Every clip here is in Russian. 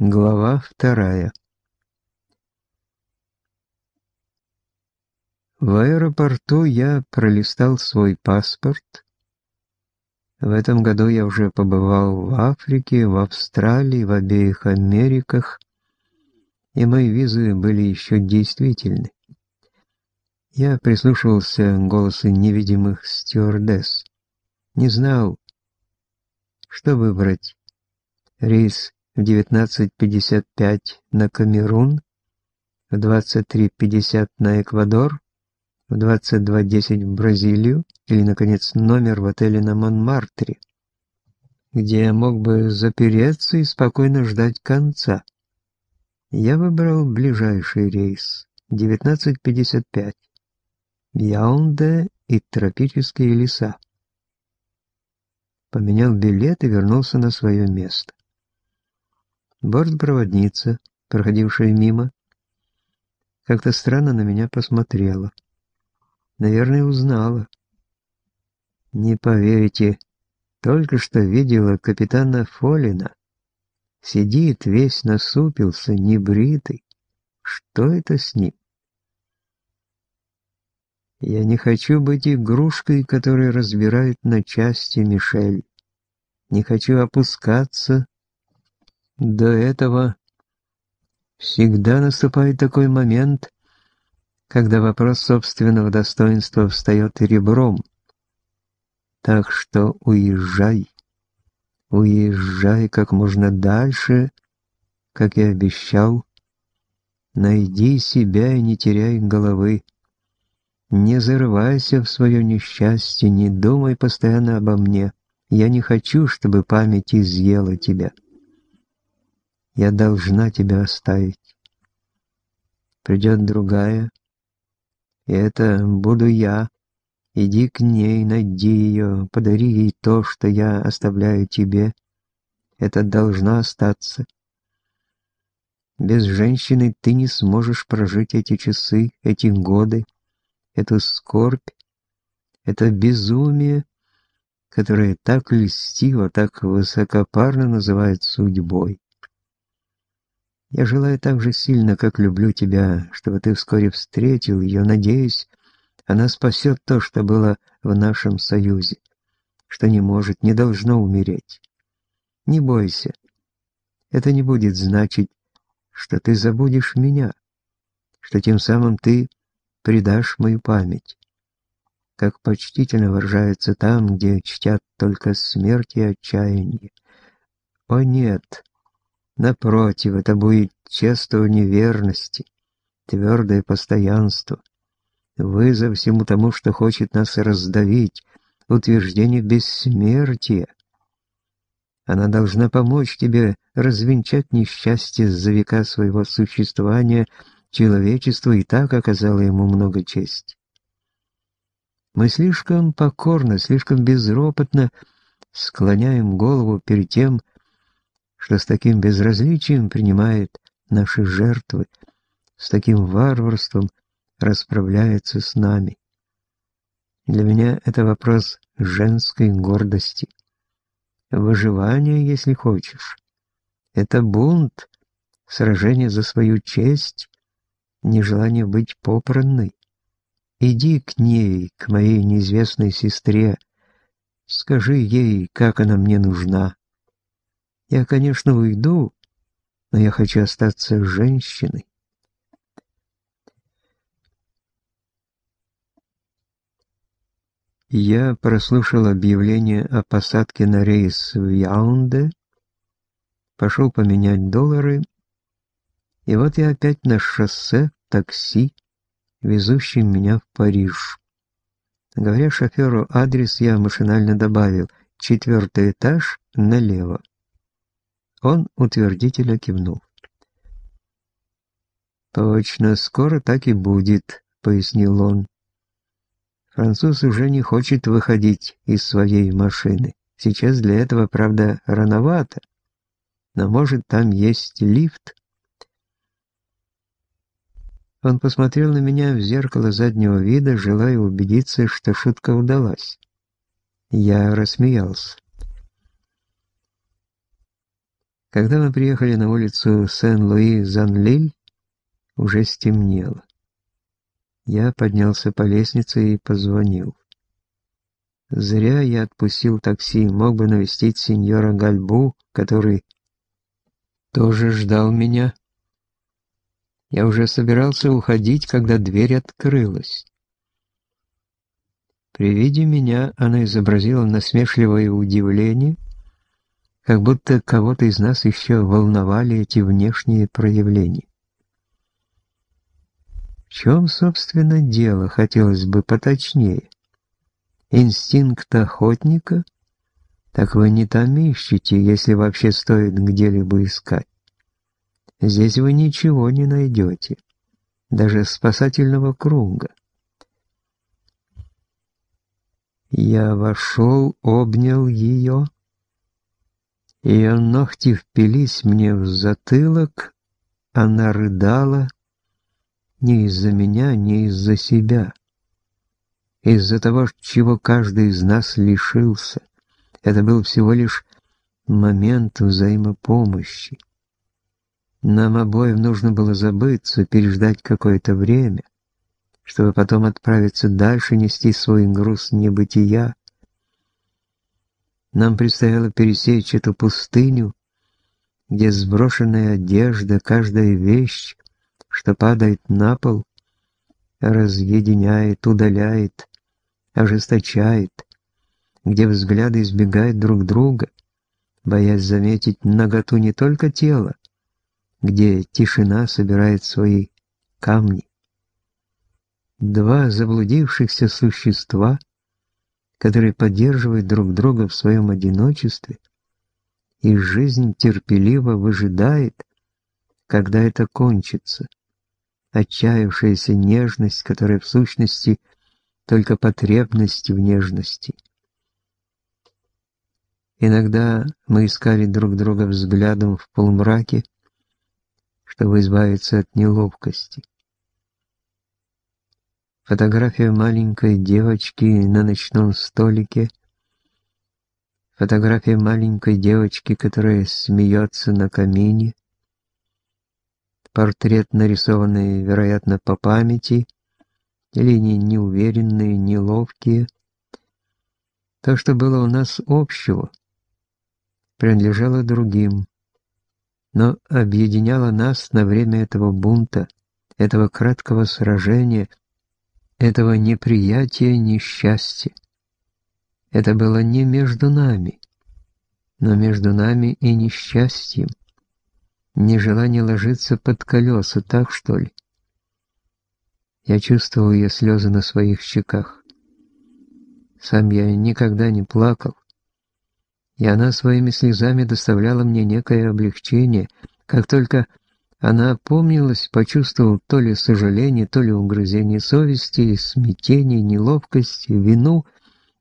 Глава вторая. В аэропорту я пролистал свой паспорт. В этом году я уже побывал в Африке, в Австралии, в обеих Америках, и мои визы были еще действительны. Я прислушивался к голосу невидимых стюардесс. Не знал, что выбрать. Рейс в 19.55 на Камерун, в 23.50 на Эквадор, в 22.10 в Бразилию или, наконец, номер в отеле на Монмартре, где я мог бы запереться и спокойно ждать конца. Я выбрал ближайший рейс, 19.55, Яунде и тропические леса. Поменял билет и вернулся на свое место. Бортпроводница, проходившая мимо, как-то странно на меня посмотрела. Наверное, узнала. Не поверите, только что видела капитана Фолина. Сидит, весь насупился, небритый. Что это с ним? Я не хочу быть игрушкой, которая разбирает на части Мишель. Не хочу опускаться до этого всегда наступает такой момент, когда вопрос собственного достоинства встает ребром. Так что уезжай, уезжай как можно дальше, как и обещал. Найди себя и не теряй головы. Не зарывайся в свое несчастье, не думай постоянно обо мне. Я не хочу, чтобы память изъела тебя. Я должна тебя оставить. Придет другая, и это буду я. Иди к ней, найди ее, подари ей то, что я оставляю тебе. Это должно остаться. Без женщины ты не сможешь прожить эти часы, эти годы, эту скорбь, это безумие, которое так льстиво, так высокопарно называют судьбой. Я желаю так же сильно, как люблю тебя, чтобы ты вскоре встретил ее, надеюсь, она спасет то, что было в нашем союзе, что не может, не должно умереть. Не бойся. Это не будет значить, что ты забудешь меня, что тем самым ты предашь мою память. Как почтительно выражается там, где чтят только смерть и отчаяние. О нет, Напротив, это будет чествование верности, твердое постоянство, вызов всему тому, что хочет нас раздавить, утверждение бессмертия. Она должна помочь тебе развенчать несчастье за века своего существования, человечество и так оказало ему много чести. Мы слишком покорно, слишком безропотно склоняем голову перед тем, что с таким безразличием принимает наши жертвы, с таким варварством расправляется с нами. Для меня это вопрос женской гордости. Выживание, если хочешь. Это бунт, сражение за свою честь, нежелание быть попранной. Иди к ней, к моей неизвестной сестре, скажи ей, как она мне нужна. Я, конечно, уйду, но я хочу остаться женщиной. Я прослушал объявление о посадке на рейс в Яунде, пошел поменять доллары, и вот я опять на шоссе, такси, везущим меня в Париж. Говоря шоферу адрес, я машинально добавил «четвертый этаж налево». Он утвердительно кивнул. «Точно, скоро так и будет», — пояснил он. «Француз уже не хочет выходить из своей машины. Сейчас для этого, правда, рановато, но, может, там есть лифт?» Он посмотрел на меня в зеркало заднего вида, желая убедиться, что шутка удалась. Я рассмеялся. Когда мы приехали на улицу Сен-Луи-Зан-Лиль, уже стемнело. Я поднялся по лестнице и позвонил. Зря я отпустил такси, мог бы навестить сеньора Гальбу, который тоже ждал меня. Я уже собирался уходить, когда дверь открылась. При виде меня она изобразила насмешливое удивление, как будто кого-то из нас еще волновали эти внешние проявления. В чем, собственно, дело, хотелось бы поточнее инстинкт охотника, так вы не там ищете, если вообще стоит где-либо искать. Здесь вы ничего не найдете, даже спасательного круга. Я вошел, обнял ее. Ее ногти впились мне в затылок, она рыдала не из-за меня, не из-за себя из-за того, чего каждый из нас лишился. Это был всего лишь момент взаимопомощи. Нам обоим нужно было забыться, переждать какое-то время, чтобы потом отправиться дальше нести свой груз небытия. Нам предстояло пересечь эту пустыню, где сброшенная одежда, каждая вещь, что падает на пол, разъединяет, удаляет, ожесточает, где взгляды избегают друг друга, боясь заметить наготу не только тела, где тишина собирает свои камни. Два заблудившихся существа, которые поддерживают друг друга в своем одиночестве, и жизнь терпеливо выжидает, когда это кончится. Отчаявшаяся нежность, которая в сущности – только потребность в нежности. Иногда мы искали друг друга взглядом в полумраке, чтобы избавиться от неловкости. Фотография маленькой девочки на ночном столике, фотография маленькой девочки, которая смеется на камине, портрет, нарисованный, вероятно, по памяти — линии неуверенные, неловкие. То, что было у нас общего, принадлежало другим, но объединяло нас на время этого бунта, этого краткого сражения, этого неприятия несчастья. Это было не между нами, но между нами и несчастьем. Нежелание ложиться под колеса, так что ли? Я чувствовал ее слезы на своих щеках. Сам я никогда не плакал. И она своими слезами доставляла мне некое облегчение. Как только она опомнилась, почувствовал то ли сожаление, то ли угрызение совести, смятение, неловкость, вину,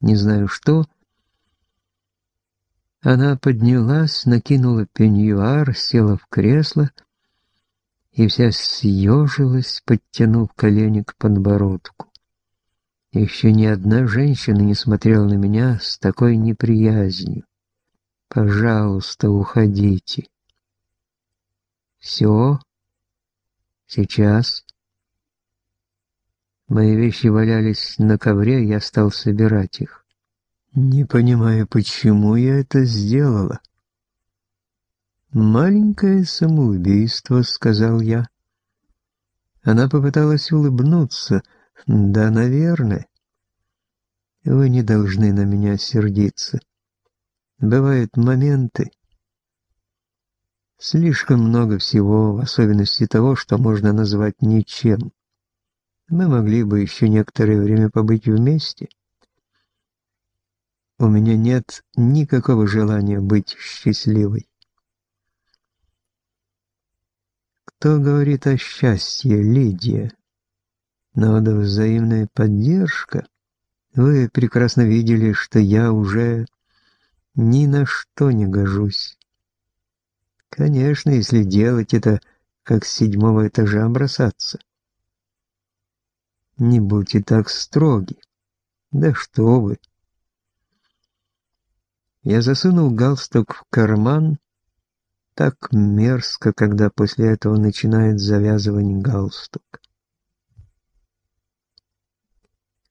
не знаю что. Она поднялась, накинула пеньюар, села в кресло — и вся съежилась, подтянув колени к подбородку. Еще ни одна женщина не смотрела на меня с такой неприязнью. «Пожалуйста, уходите». «Все? Сейчас?» Мои вещи валялись на ковре, я стал собирать их. Не понимаю, почему я это сделала. «Маленькое самоубийство», — сказал я. Она попыталась улыбнуться. «Да, наверное. Вы не должны на меня сердиться. Бывают моменты. Слишком много всего, в особенности того, что можно назвать ничем. Мы могли бы еще некоторое время побыть вместе. У меня нет никакого желания быть счастливой. Кто говорит о счастье, Лидия? Надо взаимная поддержка. Вы прекрасно видели, что я уже ни на что не гожусь. Конечно, если делать это, как с седьмого этажа бросаться. Не будьте так строги. Да что вы. Я засунул галстук в карман Так мерзко, когда после этого начинает завязывать галстук.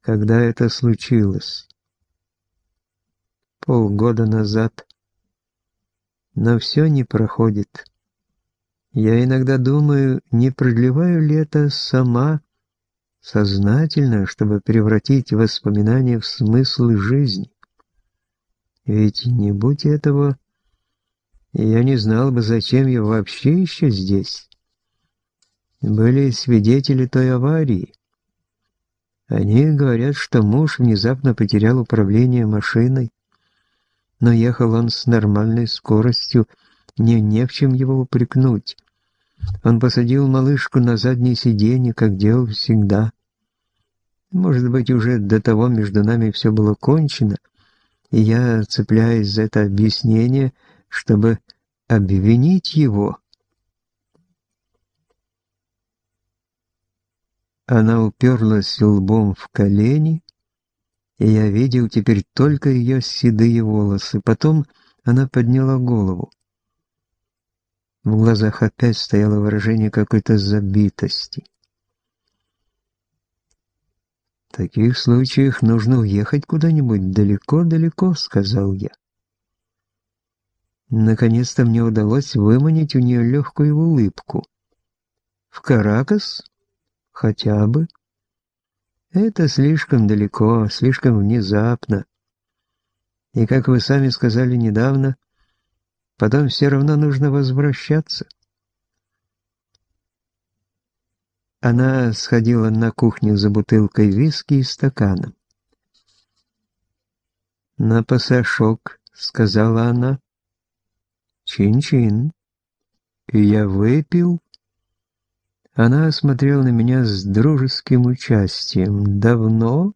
Когда это случилось? Полгода назад. Но все не проходит. Я иногда думаю, не продлеваю ли это сама сознательно, чтобы превратить воспоминания в смысл жизни. Ведь не будь этого, я не знал бы, зачем я вообще еще здесь. Были свидетели той аварии. Они говорят, что муж внезапно потерял управление машиной, но ехал он с нормальной скоростью, мне не в чем его упрекнуть. Он посадил малышку на заднее сиденье, как делал всегда. Может быть, уже до того между нами все было кончено, и я цепляюсь за это объяснение, чтобы обвинить его. Она уперлась лбом в колени, и я видел теперь только ее седые волосы. Потом она подняла голову. В глазах опять стояло выражение какой-то забитости. В таких случаях нужно уехать куда-нибудь далеко-далеко, сказал я. Наконец-то мне удалось выманить у нее легкую улыбку. В Каракас? Хотя бы. Это слишком далеко, слишком внезапно. И, как вы сами сказали недавно, потом все равно нужно возвращаться. Она сходила на кухню за бутылкой виски и стаканом. «На пасашок», — сказала она. «Чин-чин». Я выпил. Она смотрела на меня с дружеским участием. «Давно?»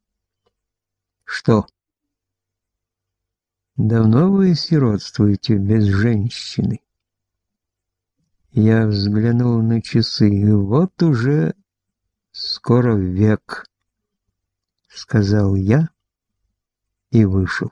«Что?» «Давно вы сиротствуете без женщины?» Я взглянул на часы, вот уже скоро век, сказал я и вышел.